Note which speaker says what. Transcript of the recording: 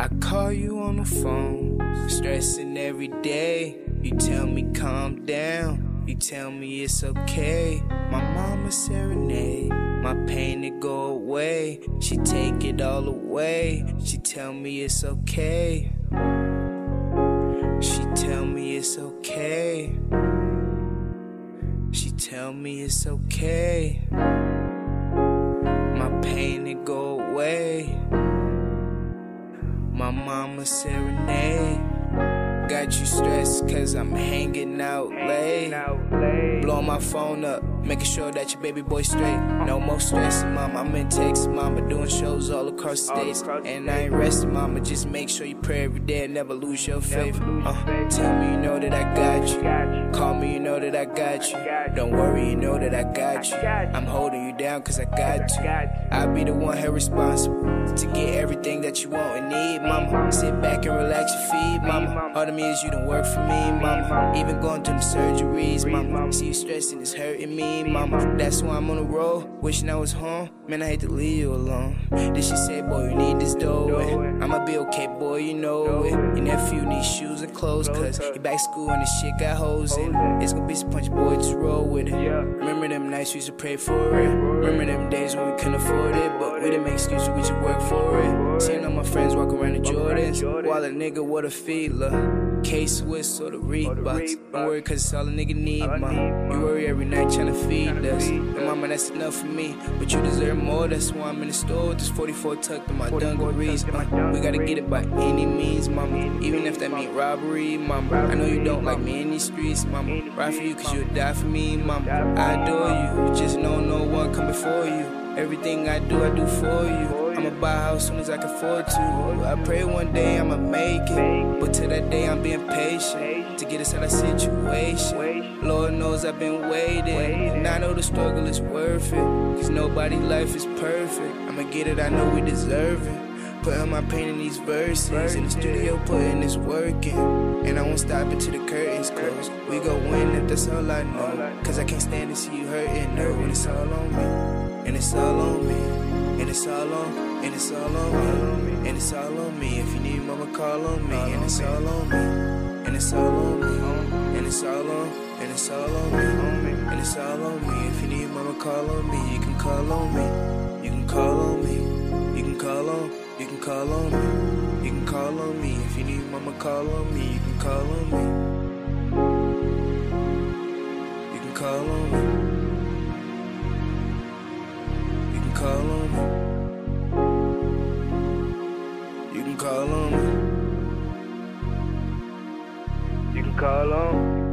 Speaker 1: I call you on the phone, stressing every day. You tell me calm down, you tell me it's okay. My mama serenade, my pain to go away. She take it all away, she tell me it's okay. She tell me it's okay. She tell me it's okay. My mama serenade. Got you stressed cause I'm hanging out late. Blow my phone up, making sure that your baby boy straight. No more stressing, mama. I'm in Texas, mama, doing shows all across the states. And I ain't resting, mama. Just make sure you pray every day and never lose your faith. Uh, tell me you know that I got you. Call me, you know that I got you. Don't worry, you know that I got you. I'm holding you down cause I got to. I'll be the one here responsible to get everything that you want and need, mama. Sit back and relax your feet, mama. All the means you don't work for me, mama. Even going through the surgeries, mama. See you stressing, it's hurting me, mama. That's why I'm on the road, wishing I was home. Man, I hate to leave you alone. Then she said, boy, you need this dough. And I'ma be okay, boy, you know it. Your nephew needs shoes and clothes, cause he back school and this shit got holes in it. It's gonna be some punch, boy, just roll with it. Remember them nights we used to pray for it. Remember them days when we couldn't afford it, but we didn't make excuses, we just work for it. Seeing all my friends walk around in Jordans, while a nigga with a Fila. K Swiss or the Reeboks. Don't worry, cause it's all a nigga need, mom. You worry every night trying to feed us. And mama, that's enough for me. But you deserve more, that's why I'm in the store with this 44 tucked in my dungarees. Uh, we gotta get it by any means, mama. Even if that mean robbery, mama. I know you don't like me in these streets, mama. Ride for you cause you'll die for me, mama. I adore you, just know no one come before you. Everything I do, I do for you. I'ma buy a house soon as I can afford to. I pray one day I'ma make it. But till that day, I'm being patient to get us out of situation. Lord knows I've been waiting. And I know the struggle is worth it. Cause nobody's life is perfect. I'ma get it, I know we deserve it. Putting my pain in these verses. In the studio, putting this work in. And I won't stop until the curtains close. We go win if that's all I know. Cause I can't stand to see you hurting, no, when it's all on me. And it's all on me. And it's all on, and it's all on me. And it's all on me. If you need mama, call on me. And it's all on me. And it's all on me. And it's all on, and it's all on me. And it's all on me. If you need mama, call on me. You can call on me. You can call on me. You can call on, you can call on me. You can call on me. If you need mama, call on me. You can call call on me. You can call on me.
Speaker 2: You can call on.